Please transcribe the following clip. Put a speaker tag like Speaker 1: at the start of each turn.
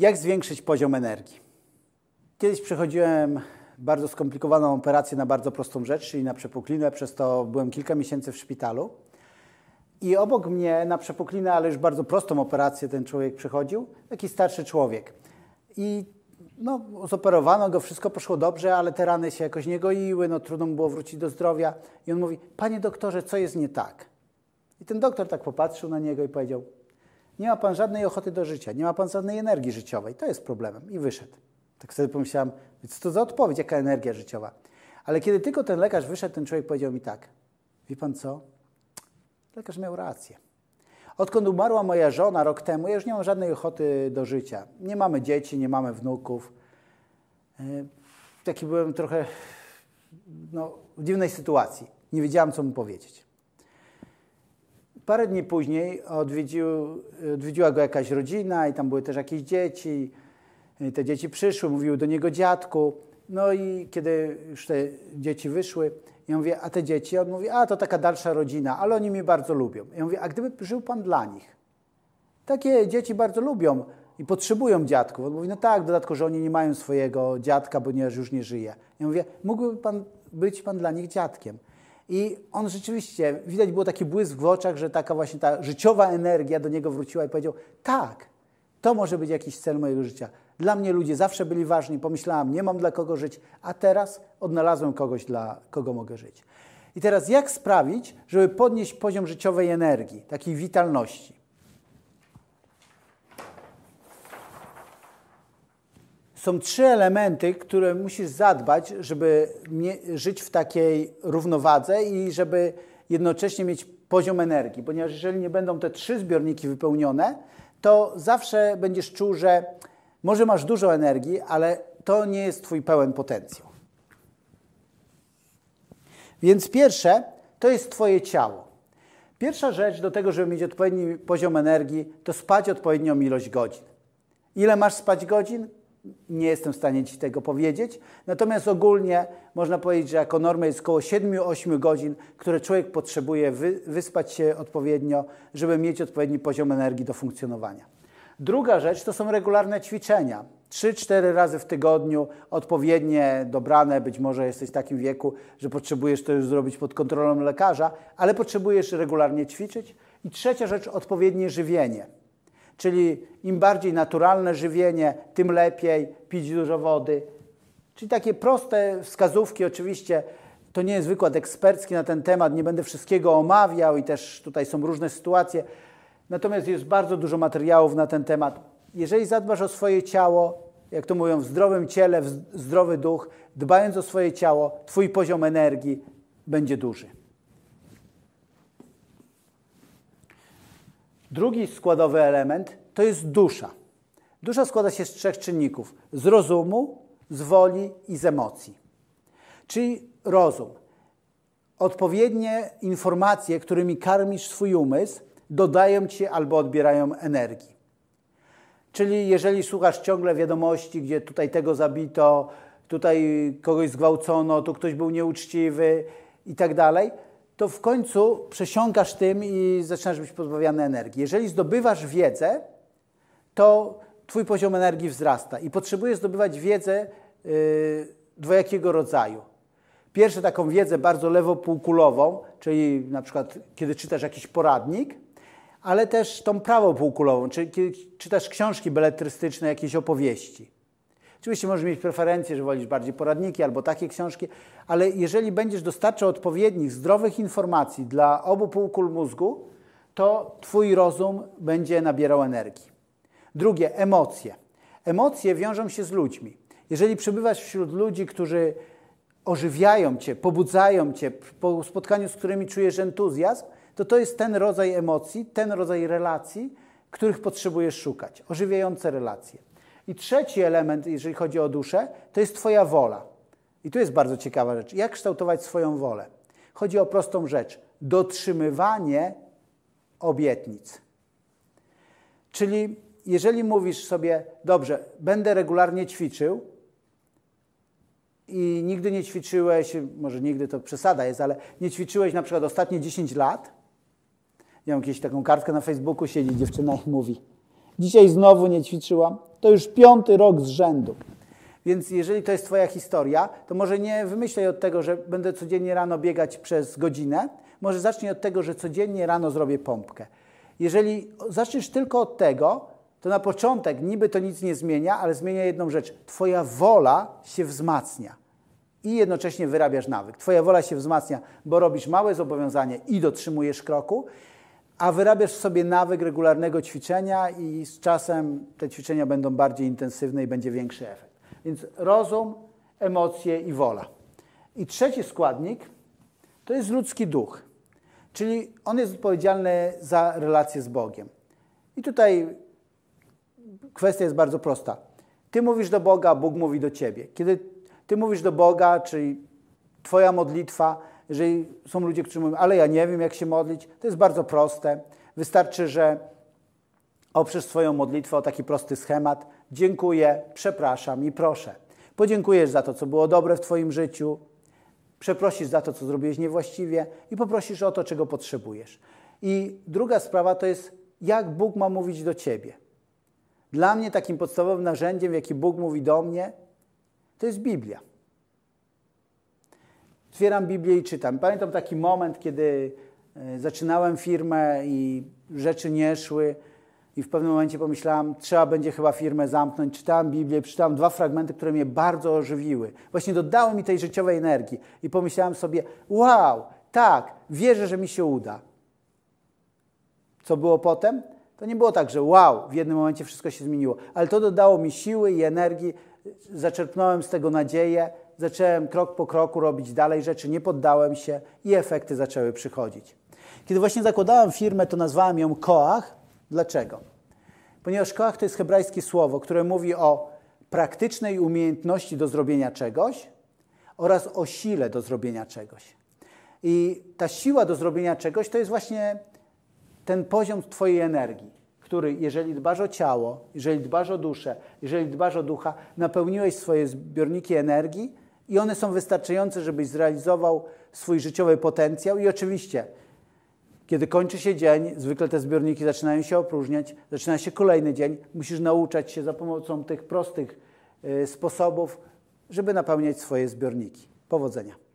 Speaker 1: Jak zwiększyć poziom energii? Kiedyś przechodziłem bardzo skomplikowaną operację na bardzo prostą rzecz, czyli na przepuklinę, przez to byłem kilka miesięcy w szpitalu. I obok mnie na przepuklinę, ale już bardzo prostą operację ten człowiek przechodził, taki starszy człowiek. I no, zoperowano go, wszystko poszło dobrze, ale te rany się jakoś nie goiły, no trudno mu było wrócić do zdrowia. I on mówi, panie doktorze, co jest nie tak? I ten doktor tak popatrzył na niego i powiedział, nie ma pan żadnej ochoty do życia, nie ma pan żadnej energii życiowej, to jest problemem. I wyszedł. Tak sobie pomyślałem, co to za odpowiedź, jaka energia życiowa. Ale kiedy tylko ten lekarz wyszedł, ten człowiek powiedział mi tak, wie pan co? Lekarz miał rację. Odkąd umarła moja żona rok temu, ja już nie mam żadnej ochoty do życia. Nie mamy dzieci, nie mamy wnuków. E, taki byłem trochę no, w dziwnej sytuacji. Nie wiedziałam, co mu powiedzieć. Parę dni później odwiedził, odwiedziła go jakaś rodzina i tam były też jakieś dzieci. I te dzieci przyszły, mówiły do niego dziadku. No i kiedy już te dzieci wyszły, ja mówię, a te dzieci? On mówi, a to taka dalsza rodzina, ale oni mnie bardzo lubią. Ja mówię, a gdyby żył Pan dla nich? Takie dzieci bardzo lubią i potrzebują dziadków. On mówi, no tak, w dodatku, że oni nie mają swojego dziadka, ponieważ już nie żyje. Ja mówię, mógłby Pan być Pan dla nich dziadkiem. I on rzeczywiście, widać było taki błysk w oczach, że taka właśnie ta życiowa energia do niego wróciła i powiedział, tak, to może być jakiś cel mojego życia. Dla mnie ludzie zawsze byli ważni. Pomyślałam, nie mam dla kogo żyć, a teraz odnalazłem kogoś, dla kogo mogę żyć. I teraz jak sprawić, żeby podnieść poziom życiowej energii, takiej witalności? Są trzy elementy, które musisz zadbać, żeby żyć w takiej równowadze i żeby jednocześnie mieć poziom energii. Ponieważ jeżeli nie będą te trzy zbiorniki wypełnione, to zawsze będziesz czuł, że może masz dużo energii, ale to nie jest Twój pełen potencjał. Więc pierwsze to jest Twoje ciało. Pierwsza rzecz do tego, żeby mieć odpowiedni poziom energii, to spać odpowiednią ilość godzin. Ile masz spać godzin? Nie jestem w stanie Ci tego powiedzieć. Natomiast ogólnie można powiedzieć, że jako normę jest około 7-8 godzin, które człowiek potrzebuje wy, wyspać się odpowiednio, żeby mieć odpowiedni poziom energii do funkcjonowania. Druga rzecz to są regularne ćwiczenia. 3-4 razy w tygodniu, odpowiednie, dobrane, być może jesteś w takim wieku, że potrzebujesz to już zrobić pod kontrolą lekarza, ale potrzebujesz regularnie ćwiczyć. I trzecia rzecz, odpowiednie żywienie. Czyli im bardziej naturalne żywienie, tym lepiej, pić dużo wody. Czyli takie proste wskazówki, oczywiście to nie jest wykład ekspercki na ten temat, nie będę wszystkiego omawiał i też tutaj są różne sytuacje, Natomiast jest bardzo dużo materiałów na ten temat. Jeżeli zadbasz o swoje ciało, jak to mówią, w zdrowym ciele, w zdrowy duch, dbając o swoje ciało, Twój poziom energii będzie duży. Drugi składowy element to jest dusza. Dusza składa się z trzech czynników: z rozumu, z woli i z emocji. Czyli rozum. Odpowiednie informacje, którymi karmisz swój umysł, dodają ci albo odbierają energii. Czyli jeżeli słuchasz ciągle wiadomości, gdzie tutaj tego zabito, tutaj kogoś zgwałcono, tu ktoś był nieuczciwy i tak dalej, to w końcu przesiąkasz tym i zaczynasz być pozbawiany energii. Jeżeli zdobywasz wiedzę, to twój poziom energii wzrasta i potrzebujesz zdobywać wiedzę yy, dwojakiego rodzaju. Pierwsze taką wiedzę bardzo lewopółkulową, czyli na przykład kiedy czytasz jakiś poradnik, ale też tą prawą półkulową, czy czytasz książki beletrystyczne, jakieś opowieści. Oczywiście możesz mieć preferencję, że wolisz bardziej poradniki albo takie książki, ale jeżeli będziesz dostarczał odpowiednich, zdrowych informacji dla obu półkul mózgu, to Twój rozum będzie nabierał energii. Drugie, emocje. Emocje wiążą się z ludźmi. Jeżeli przebywasz wśród ludzi, którzy ożywiają Cię, pobudzają Cię, po spotkaniu z którymi czujesz entuzjazm, to to jest ten rodzaj emocji, ten rodzaj relacji, których potrzebujesz szukać. Ożywiające relacje. I trzeci element, jeżeli chodzi o duszę, to jest Twoja wola. I tu jest bardzo ciekawa rzecz. Jak kształtować swoją wolę? Chodzi o prostą rzecz. Dotrzymywanie obietnic. Czyli jeżeli mówisz sobie, dobrze, będę regularnie ćwiczył i nigdy nie ćwiczyłeś, może nigdy to przesada jest, ale nie ćwiczyłeś na przykład ostatnie 10 lat, ja mam jakąś taką kartkę na Facebooku, siedzi dziewczyna i mówi Dzisiaj znowu nie ćwiczyłam. To już piąty rok z rzędu. Więc jeżeli to jest Twoja historia, to może nie wymyślaj od tego, że będę codziennie rano biegać przez godzinę. Może zacznij od tego, że codziennie rano zrobię pompkę. Jeżeli zaczniesz tylko od tego, to na początek niby to nic nie zmienia, ale zmienia jedną rzecz. Twoja wola się wzmacnia i jednocześnie wyrabiasz nawyk. Twoja wola się wzmacnia, bo robisz małe zobowiązanie i dotrzymujesz kroku, a wyrabiasz sobie nawyk regularnego ćwiczenia i z czasem te ćwiczenia będą bardziej intensywne i będzie większy efekt. Więc rozum, emocje i wola. I trzeci składnik to jest ludzki duch, czyli on jest odpowiedzialny za relacje z Bogiem. I tutaj kwestia jest bardzo prosta. Ty mówisz do Boga, Bóg mówi do ciebie. Kiedy ty mówisz do Boga, czyli Twoja modlitwa, jeżeli są ludzie, którzy mówią, ale ja nie wiem, jak się modlić, to jest bardzo proste. Wystarczy, że oprzesz swoją modlitwę o taki prosty schemat. Dziękuję, przepraszam i proszę. Podziękujesz za to, co było dobre w Twoim życiu, przeprosisz za to, co zrobiłeś niewłaściwie i poprosisz o to, czego potrzebujesz. I druga sprawa to jest, jak Bóg ma mówić do Ciebie. Dla mnie takim podstawowym narzędziem, w jaki Bóg mówi do mnie, to jest Biblia. Otwieram Biblię i czytam. Pamiętam taki moment, kiedy e, zaczynałem firmę i rzeczy nie szły i w pewnym momencie pomyślałem, trzeba będzie chyba firmę zamknąć. Czytałem Biblię, przeczytałem dwa fragmenty, które mnie bardzo ożywiły. Właśnie dodały mi tej życiowej energii i pomyślałem sobie, wow, tak, wierzę, że mi się uda. Co było potem? To nie było tak, że wow, w jednym momencie wszystko się zmieniło, ale to dodało mi siły i energii, zaczerpnąłem z tego nadzieję, zacząłem krok po kroku robić dalej rzeczy, nie poddałem się i efekty zaczęły przychodzić. Kiedy właśnie zakładałem firmę, to nazwałem ją Koach. Dlaczego? Ponieważ Koach to jest hebrajskie słowo, które mówi o praktycznej umiejętności do zrobienia czegoś oraz o sile do zrobienia czegoś. I ta siła do zrobienia czegoś to jest właśnie ten poziom Twojej energii który, jeżeli dbasz o ciało, jeżeli dbasz o duszę, jeżeli dbasz o ducha, napełniłeś swoje zbiorniki energii i one są wystarczające, żebyś zrealizował swój życiowy potencjał. I oczywiście, kiedy kończy się dzień, zwykle te zbiorniki zaczynają się opróżniać, zaczyna się kolejny dzień, musisz nauczać się za pomocą tych prostych y, sposobów, żeby napełniać swoje zbiorniki. Powodzenia.